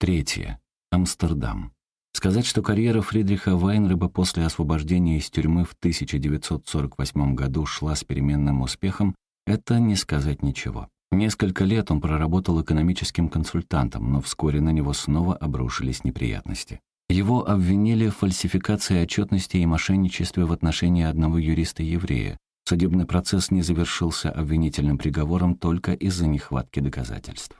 Третье. Амстердам. Сказать, что карьера Фридриха Вайнреба после освобождения из тюрьмы в 1948 году шла с переменным успехом, это не сказать ничего. Несколько лет он проработал экономическим консультантом, но вскоре на него снова обрушились неприятности. Его обвинили в фальсификации отчетности и мошенничестве в отношении одного юриста-еврея. Судебный процесс не завершился обвинительным приговором только из-за нехватки доказательств.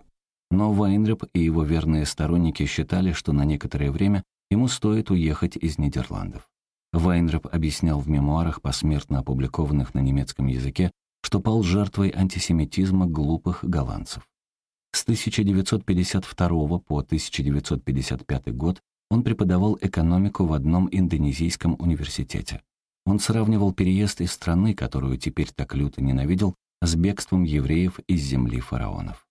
Но Вайнреп и его верные сторонники считали, что на некоторое время ему стоит уехать из Нидерландов. Вайнреп объяснял в мемуарах, посмертно опубликованных на немецком языке, что пал жертвой антисемитизма глупых голландцев. С 1952 по 1955 год он преподавал экономику в одном индонезийском университете. Он сравнивал переезд из страны, которую теперь так люто ненавидел, с бегством евреев из земли фараонов.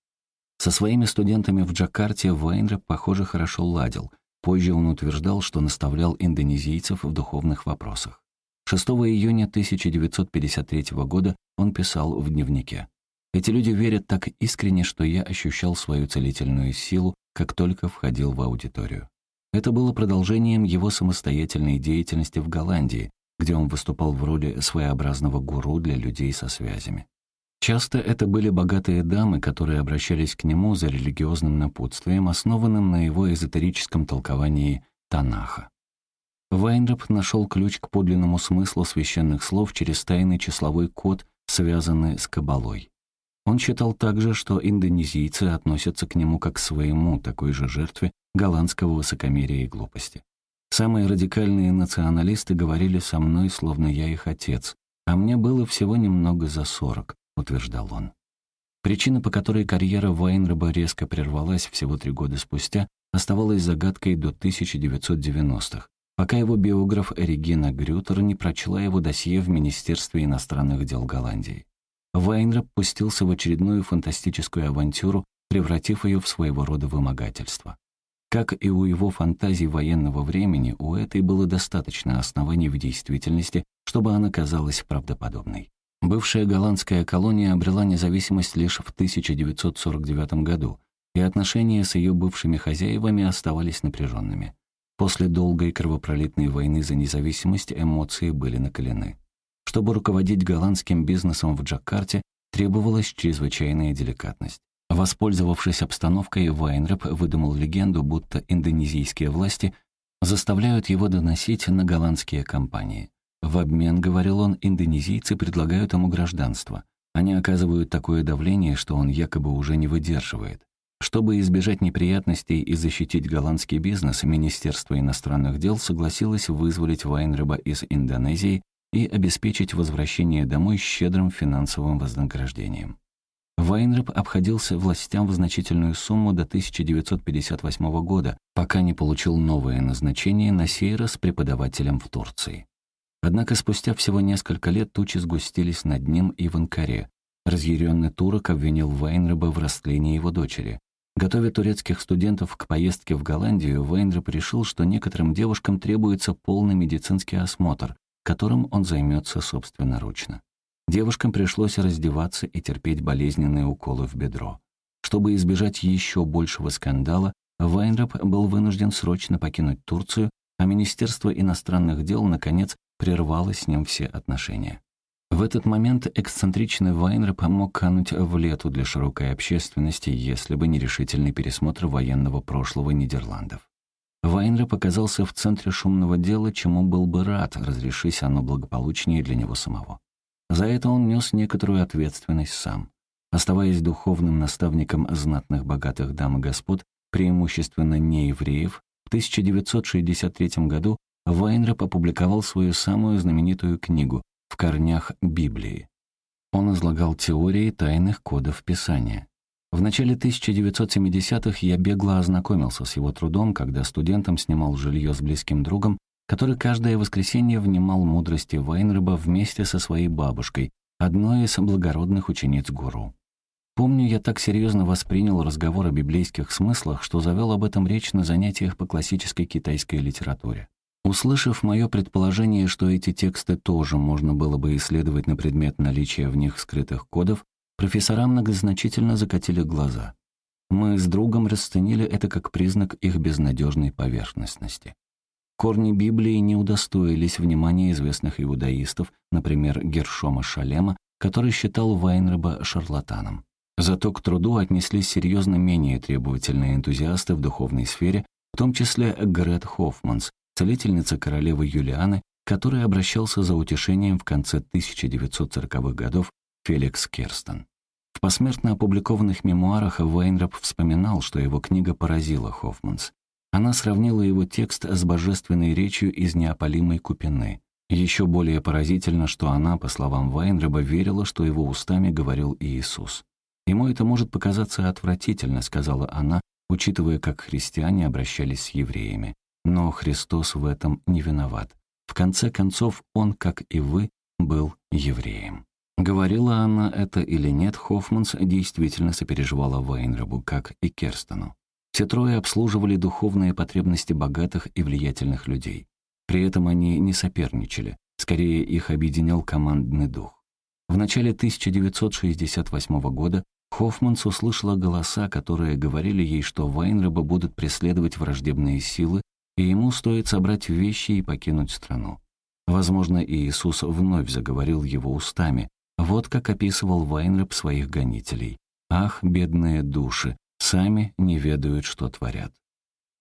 Со своими студентами в Джакарте Вайнреп, похоже, хорошо ладил. Позже он утверждал, что наставлял индонезийцев в духовных вопросах. 6 июня 1953 года он писал в дневнике. «Эти люди верят так искренне, что я ощущал свою целительную силу, как только входил в аудиторию. Это было продолжением его самостоятельной деятельности в Голландии, где он выступал в роли своеобразного гуру для людей со связями. Часто это были богатые дамы, которые обращались к нему за религиозным напутствием, основанным на его эзотерическом толковании Танаха. Вайнреп нашел ключ к подлинному смыслу священных слов через тайный числовой код, связанный с Кабалой. Он считал также, что индонезийцы относятся к нему как к своему, такой же жертве голландского высокомерия и глупости. Самые радикальные националисты говорили со мной, словно я их отец, а мне было всего немного за сорок, утверждал он. Причина, по которой карьера Вайнреба резко прервалась всего три года спустя, оставалась загадкой до 1990-х, пока его биограф Регина Грютер не прочла его досье в Министерстве иностранных дел Голландии. Вайнреб пустился в очередную фантастическую авантюру, превратив ее в своего рода вымогательство. Как и у его фантазий военного времени, у этой было достаточно оснований в действительности, чтобы она казалась правдоподобной. Бывшая голландская колония обрела независимость лишь в 1949 году, и отношения с ее бывшими хозяевами оставались напряженными. После долгой кровопролитной войны за независимость эмоции были накалены. Чтобы руководить голландским бизнесом в Джакарте, требовалась чрезвычайная деликатность. Воспользовавшись обстановкой, Вайнреп выдумал легенду, будто индонезийские власти заставляют его доносить на голландские компании. В обмен, говорил он, индонезийцы предлагают ему гражданство. Они оказывают такое давление, что он якобы уже не выдерживает. Чтобы избежать неприятностей и защитить голландский бизнес, Министерство иностранных дел согласилось вызволить Вайнреба из Индонезии и обеспечить возвращение домой щедрым финансовым вознаграждением. Вайнреп обходился властям в значительную сумму до 1958 года, пока не получил новое назначение на сей раз преподавателем в Турции. Однако спустя всего несколько лет тучи сгустились над ним и в Анкаре. Разъяренный турок обвинил Вайнреба в растлении его дочери. Готовя турецких студентов к поездке в Голландию, Вайнреб решил, что некоторым девушкам требуется полный медицинский осмотр, которым он займется собственноручно. Девушкам пришлось раздеваться и терпеть болезненные уколы в бедро. Чтобы избежать еще большего скандала, Вайнрап был вынужден срочно покинуть Турцию, а Министерство иностранных дел, наконец, прервало с ним все отношения. В этот момент эксцентричный Вайнрап мог кануть в лету для широкой общественности, если бы не решительный пересмотр военного прошлого Нидерландов. Вайнрап показался в центре шумного дела, чему был бы рад, разрешись оно благополучнее для него самого. За это он нес некоторую ответственность сам. Оставаясь духовным наставником знатных богатых дам и господ, преимущественно неевреев, в 1963 году Вайнрап опубликовал свою самую знаменитую книгу «В корнях Библии». Он излагал теории тайных кодов Писания. В начале 1970-х я бегло ознакомился с его трудом, когда студентом снимал жилье с близким другом, который каждое воскресенье внимал мудрости Вайнреба вместе со своей бабушкой, одной из благородных учениц гуру. Помню, я так серьезно воспринял разговор о библейских смыслах, что завел об этом речь на занятиях по классической китайской литературе. Услышав мое предположение, что эти тексты тоже можно было бы исследовать на предмет наличия в них скрытых кодов, Профессора многозначительно закатили глаза. Мы с другом расценили это как признак их безнадежной поверхностности. Корни Библии не удостоились внимания известных иудаистов, например, Гершома Шалема, который считал Вайнреба шарлатаном. Зато к труду отнеслись серьезно менее требовательные энтузиасты в духовной сфере, в том числе Грет Хоффманс, целительница королевы Юлианы, который обращался за утешением в конце 1940-х годов Феликс Керстен. В посмертно опубликованных мемуарах Вайнрап вспоминал, что его книга поразила Хоффманс. Она сравнила его текст с божественной речью из неопалимой купины. Еще более поразительно, что она, по словам Вайнраба, верила, что его устами говорил Иисус. «Ему это может показаться отвратительно», — сказала она, учитывая, как христиане обращались с евреями. Но Христос в этом не виноват. В конце концов, он, как и вы, был евреем. Говорила она это или нет, Хоффманс действительно сопереживала Вайнрабу, как и Керстену. Все трое обслуживали духовные потребности богатых и влиятельных людей. При этом они не соперничали, скорее их объединял командный дух. В начале 1968 года Хоффманс услышала голоса, которые говорили ей, что Вайнреба будут преследовать враждебные силы, и ему стоит собрать вещи и покинуть страну. Возможно, Иисус вновь заговорил его устами. Вот как описывал Вайнреб своих гонителей. «Ах, бедные души, сами не ведают, что творят».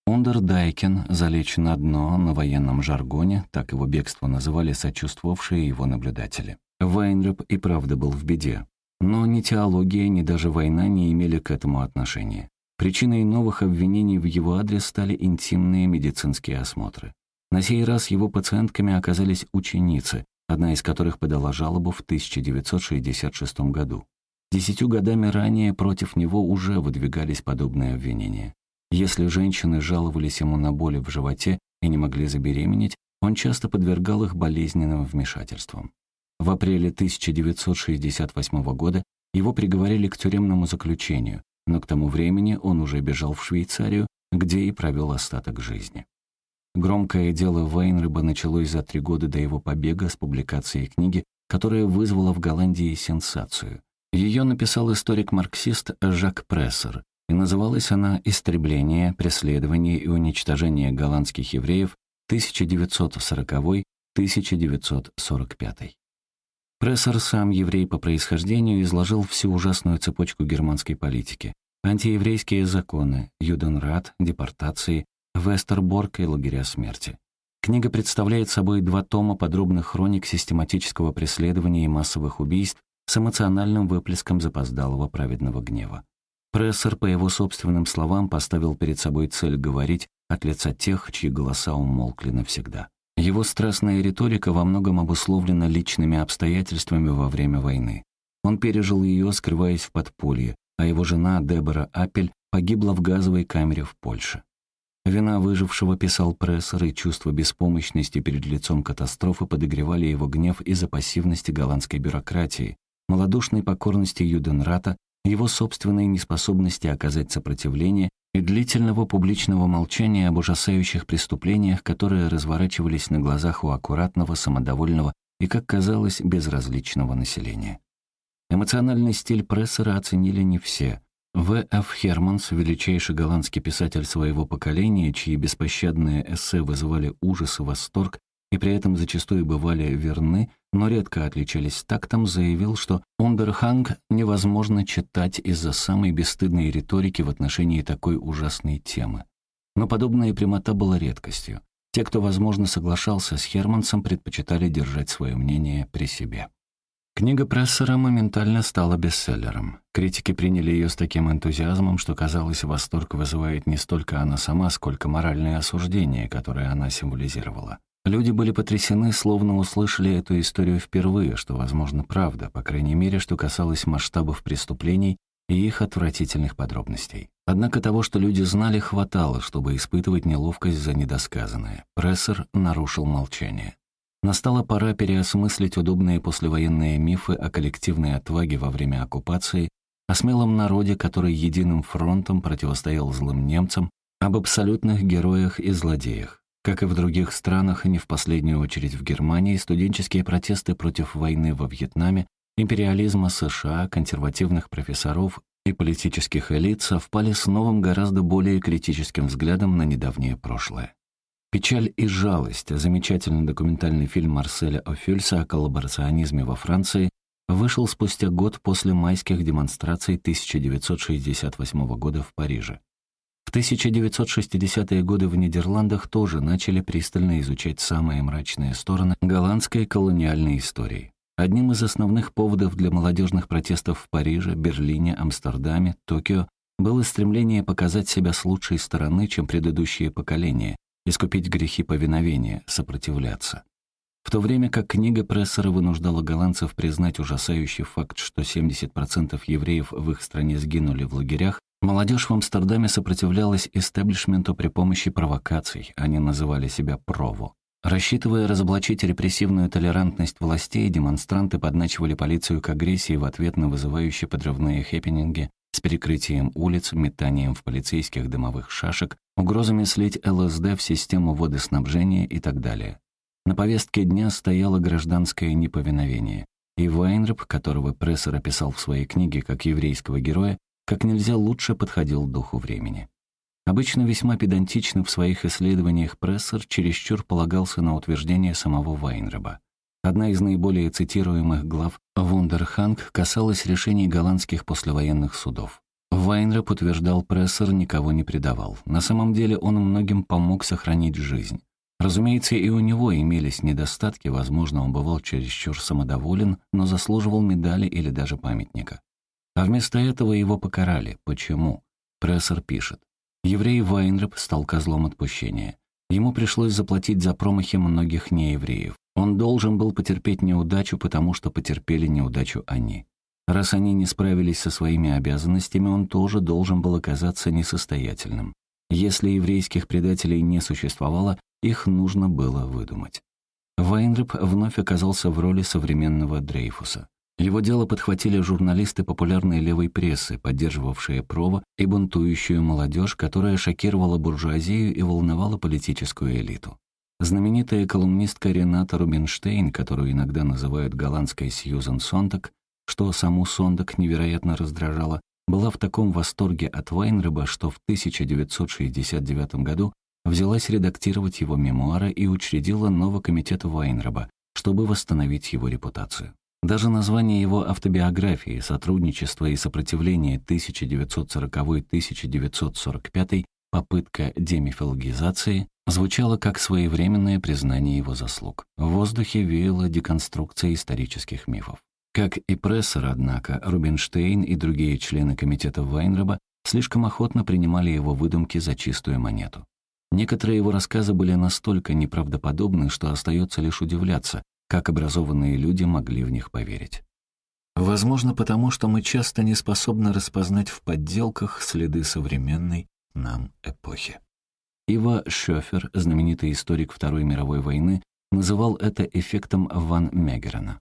Ундердайкен, залечь на дно на военном жаргоне, так его бегство называли сочувствовавшие его наблюдатели. Вайнреп и правда был в беде. Но ни теология, ни даже война не имели к этому отношения. Причиной новых обвинений в его адрес стали интимные медицинские осмотры. На сей раз его пациентками оказались ученицы, одна из которых подала жалобу в 1966 году. Десятью годами ранее против него уже выдвигались подобные обвинения. Если женщины жаловались ему на боли в животе и не могли забеременеть, он часто подвергал их болезненным вмешательствам. В апреле 1968 года его приговорили к тюремному заключению, но к тому времени он уже бежал в Швейцарию, где и провел остаток жизни. Громкое дело Вейнреба началось за три года до его побега с публикацией книги, которая вызвала в Голландии сенсацию. Ее написал историк-марксист Жак Прессер, и называлась она «Истребление, преследование и уничтожение голландских евреев 1940-1945». Прессер, сам еврей по происхождению, изложил всю ужасную цепочку германской политики. Антиеврейские законы, юденрат, депортации, Вестерборг и лагеря смерти. Книга представляет собой два тома подробных хроник систематического преследования и массовых убийств с эмоциональным выплеском запоздалого праведного гнева. Прессер, по его собственным словам, поставил перед собой цель говорить от лица тех, чьи голоса умолкли навсегда. Его страстная риторика во многом обусловлена личными обстоятельствами во время войны. Он пережил ее, скрываясь в подполье, а его жена Дебора Апель погибла в газовой камере в Польше. Вина выжившего писал прессор, и чувство беспомощности перед лицом катастрофы подогревали его гнев из-за пассивности голландской бюрократии, малодушной покорности Юденрата его собственной неспособности оказать сопротивление и длительного публичного молчания об ужасающих преступлениях, которые разворачивались на глазах у аккуратного, самодовольного и, как казалось, безразличного населения. Эмоциональный стиль прессора оценили не все. В. Ф. Херманс, величайший голландский писатель своего поколения, чьи беспощадные эссе вызывали ужас и восторг, и при этом зачастую бывали верны, но редко отличались тактом, заявил, что «Ундерханг» невозможно читать из-за самой бесстыдной риторики в отношении такой ужасной темы. Но подобная прямота была редкостью. Те, кто, возможно, соглашался с Хермансом, предпочитали держать свое мнение при себе. Книга Прессера моментально стала бестселлером. Критики приняли ее с таким энтузиазмом, что, казалось, восторг вызывает не столько она сама, сколько моральное осуждение, которое она символизировала. Люди были потрясены, словно услышали эту историю впервые, что, возможно, правда, по крайней мере, что касалось масштабов преступлений и их отвратительных подробностей. Однако того, что люди знали, хватало, чтобы испытывать неловкость за недосказанное. Прессер нарушил молчание. Настала пора переосмыслить удобные послевоенные мифы о коллективной отваге во время оккупации, о смелом народе, который единым фронтом противостоял злым немцам, об абсолютных героях и злодеях. Как и в других странах, и не в последнюю очередь в Германии, студенческие протесты против войны во Вьетнаме, империализма США, консервативных профессоров и политических элит совпали с новым гораздо более критическим взглядом на недавнее прошлое. «Печаль и жалость» — замечательный документальный фильм Марселя Офюльса о коллаборационизме во Франции вышел спустя год после майских демонстраций 1968 года в Париже. В 1960-е годы в Нидерландах тоже начали пристально изучать самые мрачные стороны голландской колониальной истории. Одним из основных поводов для молодежных протестов в Париже, Берлине, Амстердаме, Токио было стремление показать себя с лучшей стороны, чем предыдущие поколения, искупить грехи повиновения, сопротивляться. В то время как книга Прессера вынуждала голландцев признать ужасающий факт, что 70% евреев в их стране сгинули в лагерях, молодежь в Амстердаме сопротивлялась истеблишменту при помощи провокаций, они называли себя «прово». Рассчитывая разоблачить репрессивную толерантность властей, демонстранты подначивали полицию к агрессии в ответ на вызывающие подрывные хэппининги с перекрытием улиц, метанием в полицейских дымовых шашек, угрозами слить ЛСД в систему водоснабжения и так далее. На повестке дня стояло гражданское неповиновение, и Вайнреп, которого Прессер описал в своей книге как еврейского героя, как нельзя лучше подходил духу времени. Обычно весьма педантично в своих исследованиях Прессер чересчур полагался на утверждение самого Вайнреба. Одна из наиболее цитируемых глав «Вундерханг» касалась решений голландских послевоенных судов. Вайнреп утверждал, Прессер никого не предавал. На самом деле он многим помог сохранить жизнь. Разумеется, и у него имелись недостатки, возможно, он бывал чересчур самодоволен, но заслуживал медали или даже памятника. А вместо этого его покарали. Почему? Прессер пишет. Еврей Вайнреп стал козлом отпущения. Ему пришлось заплатить за промахи многих неевреев. Он должен был потерпеть неудачу, потому что потерпели неудачу они. Раз они не справились со своими обязанностями, он тоже должен был оказаться несостоятельным. Если еврейских предателей не существовало, их нужно было выдумать. Вайнреп вновь оказался в роли современного Дрейфуса. Его дело подхватили журналисты популярной левой прессы, поддерживавшие Прово и бунтующую молодежь, которая шокировала буржуазию и волновала политическую элиту. Знаменитая колумнистка Рената Рубинштейн, которую иногда называют голландской Сьюзен Сонтак, что саму Сондак невероятно раздражало, была в таком восторге от Вайнреба, что в 1969 году взялась редактировать его мемуары и учредила новый комитет Вайнреба, чтобы восстановить его репутацию. Даже название его автобиографии «Сотрудничество и сопротивление 1940-1945. Попытка демифилогизации» звучало как своевременное признание его заслуг. В воздухе веяло деконструкция исторических мифов. Как и прессер, однако, Рубинштейн и другие члены комитета Вайнреба слишком охотно принимали его выдумки за чистую монету. Некоторые его рассказы были настолько неправдоподобны, что остается лишь удивляться, как образованные люди могли в них поверить. Возможно, потому что мы часто не способны распознать в подделках следы современной нам эпохи. Ива Шёфер, знаменитый историк Второй мировой войны, называл это эффектом Ван Мегерена.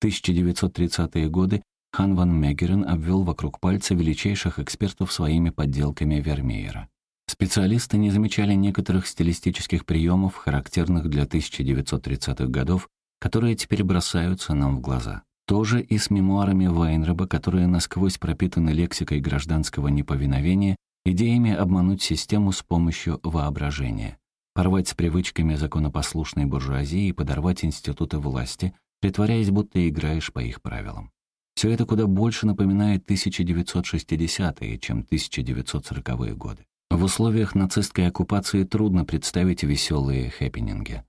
В 1930-е годы Хан Ван Мегерен обвел вокруг пальца величайших экспертов своими подделками Вермеера. Специалисты не замечали некоторых стилистических приемов, характерных для 1930-х годов, которые теперь бросаются нам в глаза. Тоже и с мемуарами Вайнреба, которые насквозь пропитаны лексикой гражданского неповиновения, идеями обмануть систему с помощью воображения, порвать с привычками законопослушной буржуазии и подорвать институты власти, притворяясь, будто играешь по их правилам. Все это куда больше напоминает 1960-е, чем 1940-е годы. В условиях нацистской оккупации трудно представить веселые хэппининги.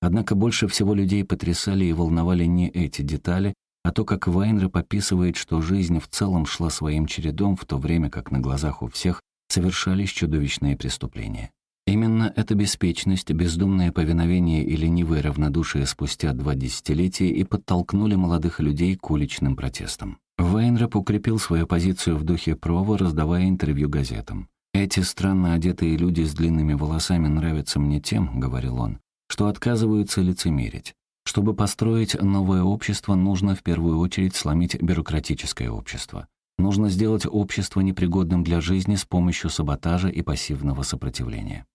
Однако больше всего людей потрясали и волновали не эти детали, а то, как Вайнер пописывает, что жизнь в целом шла своим чередом, в то время как на глазах у всех совершались чудовищные преступления. Именно эта беспечность, бездумное повиновение и ленивое равнодушие спустя два десятилетия и подтолкнули молодых людей к уличным протестам. Вайнреп укрепил свою позицию в духе Прово, раздавая интервью газетам. «Эти странно одетые люди с длинными волосами нравятся мне тем, — говорил он, — что отказываются лицемерить. Чтобы построить новое общество, нужно в первую очередь сломить бюрократическое общество. Нужно сделать общество непригодным для жизни с помощью саботажа и пассивного сопротивления.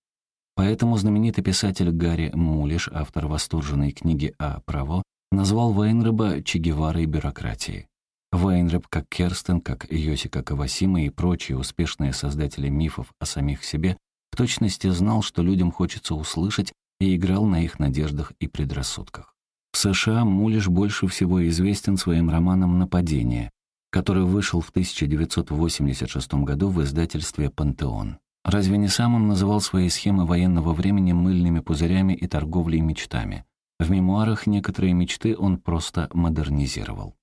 Поэтому знаменитый писатель Гарри Мулиш, автор восторженной книги о право, назвал Вейнреба Че Геварой бюрократии. Вайнреп, как Керстен, как Йосика Кавасима и прочие успешные создатели мифов о самих себе, в точности знал, что людям хочется услышать, и играл на их надеждах и предрассудках. В США Мулиш больше всего известен своим романом «Нападение», который вышел в 1986 году в издательстве «Пантеон». Разве не сам он называл свои схемы военного времени мыльными пузырями и торговлей мечтами? В мемуарах некоторые мечты он просто модернизировал.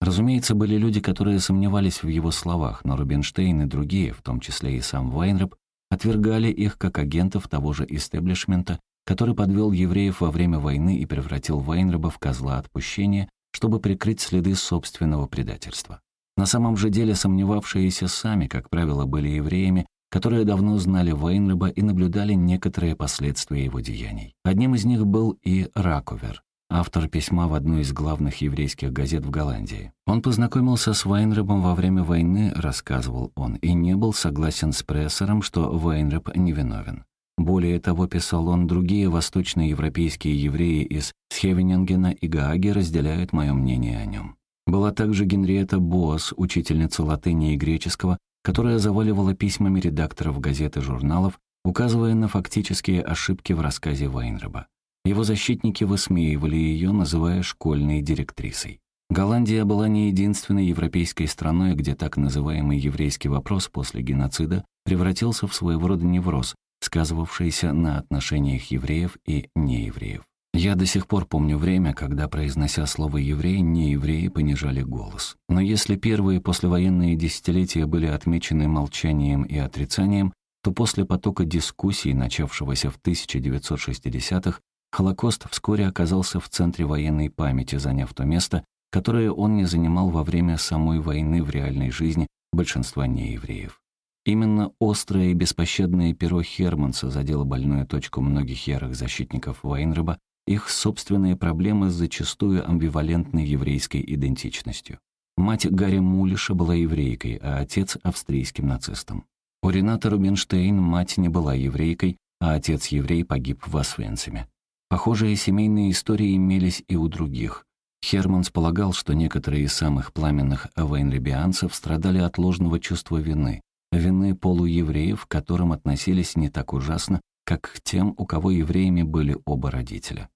Разумеется, были люди, которые сомневались в его словах, но Рубинштейн и другие, в том числе и сам Вайнреп, отвергали их как агентов того же истеблишмента, который подвел евреев во время войны и превратил Вайнреба в козла отпущения, чтобы прикрыть следы собственного предательства. На самом же деле сомневавшиеся сами, как правило, были евреями, которые давно знали Вайнреба и наблюдали некоторые последствия его деяний. Одним из них был и Раковер, автор письма в одну из главных еврейских газет в Голландии. Он познакомился с Вайнребом во время войны, рассказывал он, и не был согласен с прессором, что Вайнреб невиновен. Более того, писал он, другие восточноевропейские евреи из Схевенингена и Гааги разделяют мое мнение о нем. Была также Генриетта Боас, учительница латыни и греческого, которая заваливала письмами редакторов газет и журналов, указывая на фактические ошибки в рассказе Вайнреба. Его защитники высмеивали ее, называя школьной директрисой. Голландия была не единственной европейской страной, где так называемый еврейский вопрос после геноцида превратился в своего рода невроз, сказывавшийся на отношениях евреев и неевреев. Я до сих пор помню время, когда, произнося слово «еврей», неевреи понижали голос. Но если первые послевоенные десятилетия были отмечены молчанием и отрицанием, то после потока дискуссий, начавшегося в 1960-х, Холокост вскоре оказался в центре военной памяти, заняв то место, которое он не занимал во время самой войны в реальной жизни большинства неевреев. Именно острое и беспощадное перо Херманса задело больную точку многих ярых защитников Вайнреба, их собственные проблемы с зачастую амбивалентной еврейской идентичностью. Мать Гарри Мулиша была еврейкой, а отец — австрийским нацистом. У Рената Рубинштейн мать не была еврейкой, а отец-еврей погиб в Освенциме. Похожие семейные истории имелись и у других. Херманс полагал, что некоторые из самых пламенных вейнребианцев страдали от ложного чувства вины, вины полуевреев, к которым относились не так ужасно, как к тем, у кого евреями были оба родителя.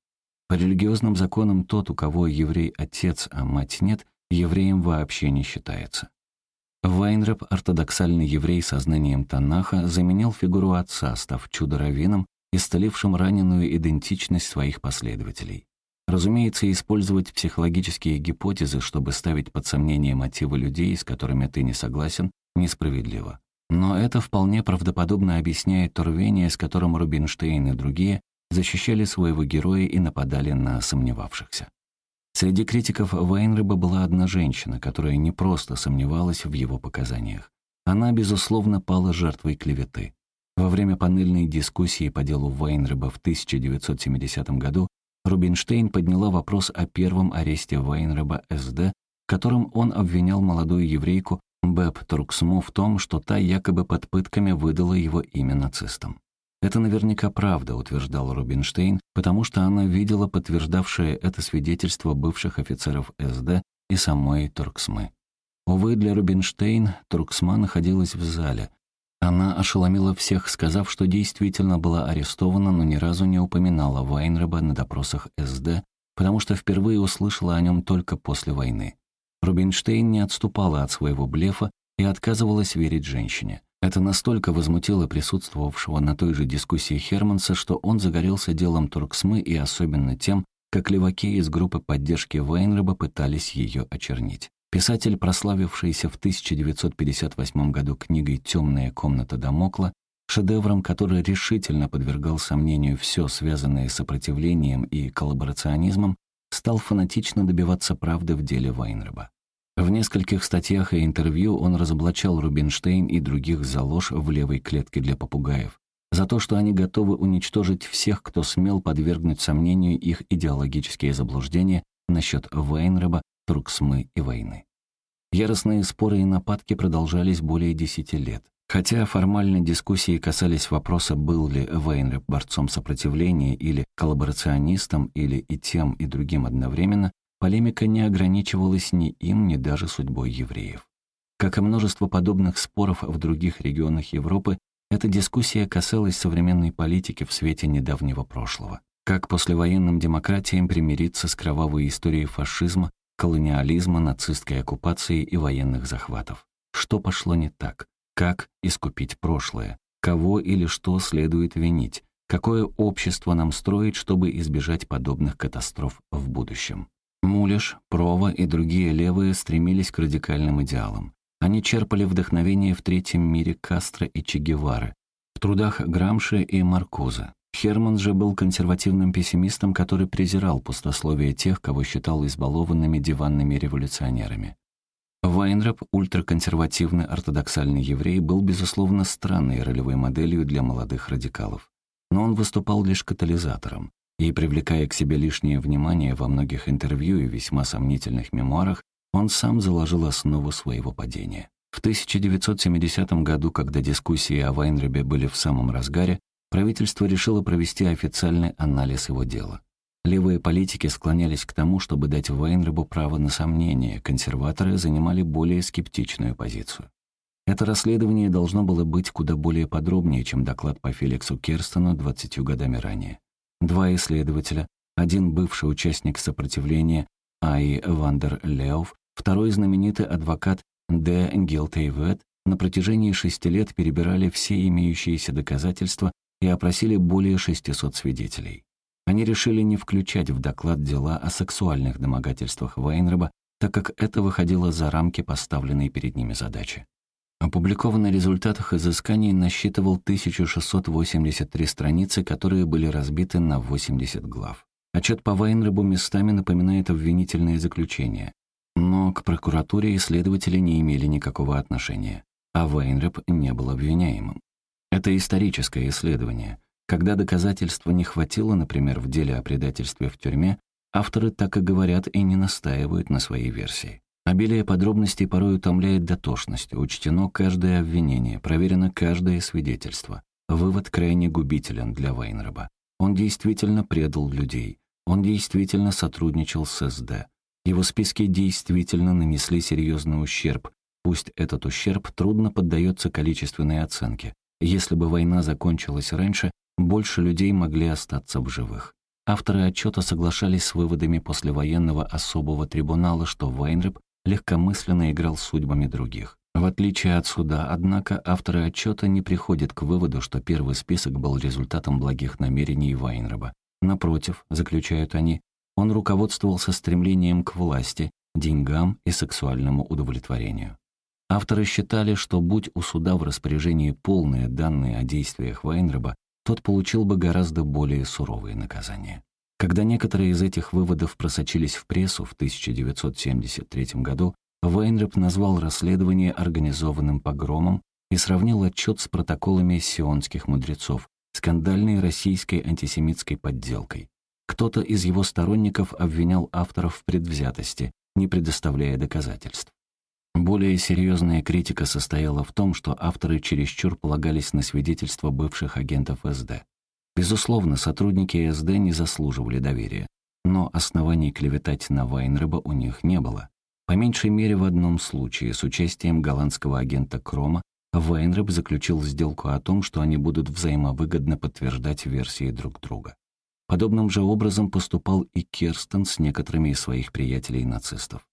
По религиозным законам тот, у кого еврей отец, а мать нет, евреем вообще не считается. Вайнреп, ортодоксальный еврей со знанием Танаха, заменил фигуру отца, став чудо-раввином исцелившим раненую идентичность своих последователей. Разумеется, использовать психологические гипотезы, чтобы ставить под сомнение мотивы людей, с которыми ты не согласен, несправедливо. Но это вполне правдоподобно объясняет то рвение, с которым Рубинштейн и другие защищали своего героя и нападали на сомневавшихся. Среди критиков Вайнреба была одна женщина, которая не просто сомневалась в его показаниях. Она, безусловно, пала жертвой клеветы. Во время панельной дискуссии по делу Вайнреба в 1970 году Рубинштейн подняла вопрос о первом аресте Вайнреба СД, в котором он обвинял молодую еврейку Бэп Турксму в том, что та якобы под пытками выдала его имя нацистам. Это наверняка правда, утверждал Рубинштейн, потому что она видела подтверждавшее это свидетельство бывших офицеров СД и самой Турксмы. Увы, для Рубинштейн Турксма находилась в зале, она ошеломила всех, сказав, что действительно была арестована, но ни разу не упоминала Вайнреба на допросах СД, потому что впервые услышала о нем только после войны. Рубинштейн не отступала от своего блефа и отказывалась верить женщине. Это настолько возмутило присутствовавшего на той же дискуссии Херманса, что он загорелся делом Турксмы и особенно тем, как леваки из группы поддержки Вайнреба пытались ее очернить. Писатель, прославившийся в 1958 году книгой «Темная комната Дамокла», шедевром, который решительно подвергал сомнению все связанное с сопротивлением и коллаборационизмом, стал фанатично добиваться правды в деле Вайнреба. В нескольких статьях и интервью он разоблачал Рубинштейн и других за ложь в левой клетке для попугаев, за то, что они готовы уничтожить всех, кто смел подвергнуть сомнению их идеологические заблуждения насчет Вайнреба Турксмы и войны. Яростные споры и нападки продолжались более десяти лет. Хотя формально дискуссии касались вопроса, был ли Вейнреп борцом сопротивления или коллаборационистом, или и тем, и другим одновременно, полемика не ограничивалась ни им, ни даже судьбой евреев. Как и множество подобных споров в других регионах Европы, эта дискуссия касалась современной политики в свете недавнего прошлого. Как послевоенным демократиям примириться с кровавой историей фашизма, колониализма, нацистской оккупации и военных захватов? Что пошло не так? Как искупить прошлое? Кого или что следует винить? Какое общество нам строить, чтобы избежать подобных катастроф в будущем? Мулиш, Прова и другие левые стремились к радикальным идеалам. Они черпали вдохновение в третьем мире Кастро и Че Гевары, в трудах Грамши и Маркуза. Херман же был консервативным пессимистом, который презирал пустословие тех, кого считал избалованными диванными революционерами. Вайнрап, ультраконсервативный ортодоксальный еврей, был, безусловно, странной ролевой моделью для молодых радикалов. Но он выступал лишь катализатором, и, привлекая к себе лишнее внимание во многих интервью и весьма сомнительных мемуарах, он сам заложил основу своего падения. В 1970 году, когда дискуссии о Вайнребе были в самом разгаре, правительство решило провести официальный анализ его дела. Левые политики склонялись к тому, чтобы дать Вайнребу право на сомнение, консерваторы занимали более скептичную позицию. Это расследование должно было быть куда более подробнее, чем доклад по Феликсу Керстену 20 годами ранее. Два исследователя, один бывший участник сопротивления Аи Вандер Леов Второй знаменитый адвокат Д. Гилтейвет на протяжении шести лет перебирали все имеющиеся доказательства и опросили более 600 свидетелей. Они решили не включать в доклад дела о сексуальных домогательствах Вайнреба, так как это выходило за рамки поставленной перед ними задачи. Опубликованный результат их изысканий насчитывал 1683 страницы, которые были разбиты на 80 глав. Отчет по Вайнребу местами напоминает обвинительное заключение, но к прокуратуре исследователи не имели никакого отношения, а Вейнреп не был обвиняемым. Это историческое исследование. Когда доказательства не хватило, например, в деле о предательстве в тюрьме, авторы так и говорят и не настаивают на своей версии. Обилие подробностей порой утомляет дотошностью, учтено каждое обвинение, проверено каждое свидетельство. Вывод крайне губителен для Вейнреба. Он действительно предал людей. Он действительно сотрудничал с СД. Его списки действительно нанесли серьезный ущерб, пусть этот ущерб трудно поддается количественной оценке. Если бы война закончилась раньше, больше людей могли остаться в живых. Авторы отчета соглашались с выводами послевоенного особого трибунала, что Вайнреп легкомысленно играл судьбами других. В отличие от суда, однако, авторы отчета не приходят к выводу, что первый список был результатом благих намерений Вайнреба. Напротив, заключают они, он руководствовался стремлением к власти, деньгам и сексуальному удовлетворению. Авторы считали, что будь у суда в распоряжении полные данные о действиях Вайнреба, тот получил бы гораздо более суровые наказания. Когда некоторые из этих выводов просочились в прессу в 1973 году, Вайнреб назвал расследование организованным погромом и сравнил отчет с протоколами сионских мудрецов, скандальной российской антисемитской подделкой. Кто-то из его сторонников обвинял авторов в предвзятости, не предоставляя доказательств. Более серьезная критика состояла в том, что авторы чересчур полагались на свидетельства бывших агентов СД. Безусловно, сотрудники СД не заслуживали доверия, но оснований клеветать на Вайнреба у них не было. По меньшей мере в одном случае с участием голландского агента Крома Вайнреб заключил сделку о том, что они будут взаимовыгодно подтверждать версии друг друга. Подобным же образом поступал и Керстен с некоторыми из своих приятелей-нацистов.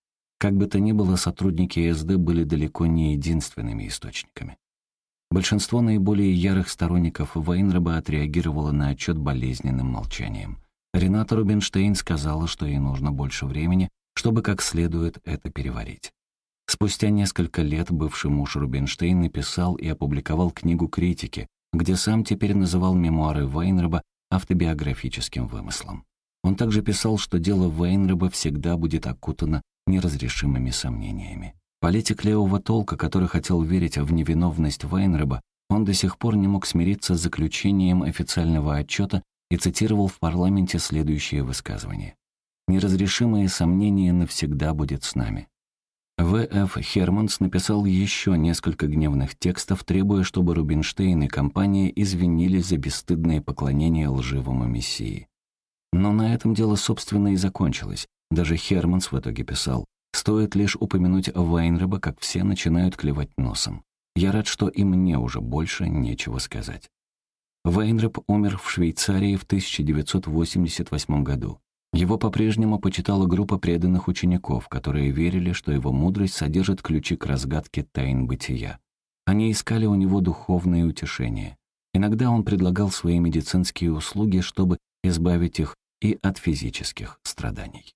Как бы то ни было, сотрудники СД были далеко не единственными источниками. Большинство наиболее ярых сторонников Вейнреба отреагировало на отчет болезненным молчанием. Рената Рубинштейн сказала, что ей нужно больше времени, чтобы как следует это переварить. Спустя несколько лет бывший муж Рубинштейн написал и опубликовал книгу критики, где сам теперь называл мемуары Вейнреба автобиографическим вымыслом. Он также писал, что дело Вейнреба всегда будет окутано неразрешимыми сомнениями. Политик левого толка, который хотел верить в невиновность Вейнреба, он до сих пор не мог смириться с заключением официального отчета и цитировал в парламенте следующее высказывание. «Неразрешимые сомнения навсегда будет с нами. В.Ф. Херманс написал еще несколько гневных текстов, требуя, чтобы Рубинштейн и компания извинились за бесстыдное поклонение лживому мессии. Но на этом дело, собственно, и закончилось. Даже Херманс в итоге писал, «Стоит лишь упомянуть Вайнреба, как все начинают клевать носом. Я рад, что и мне уже больше нечего сказать». Вайнреб умер в Швейцарии в 1988 году. Его по-прежнему почитала группа преданных учеников, которые верили, что его мудрость содержит ключи к разгадке тайн бытия. Они искали у него духовное утешение. Иногда он предлагал свои медицинские услуги, чтобы избавить их и от физических страданий.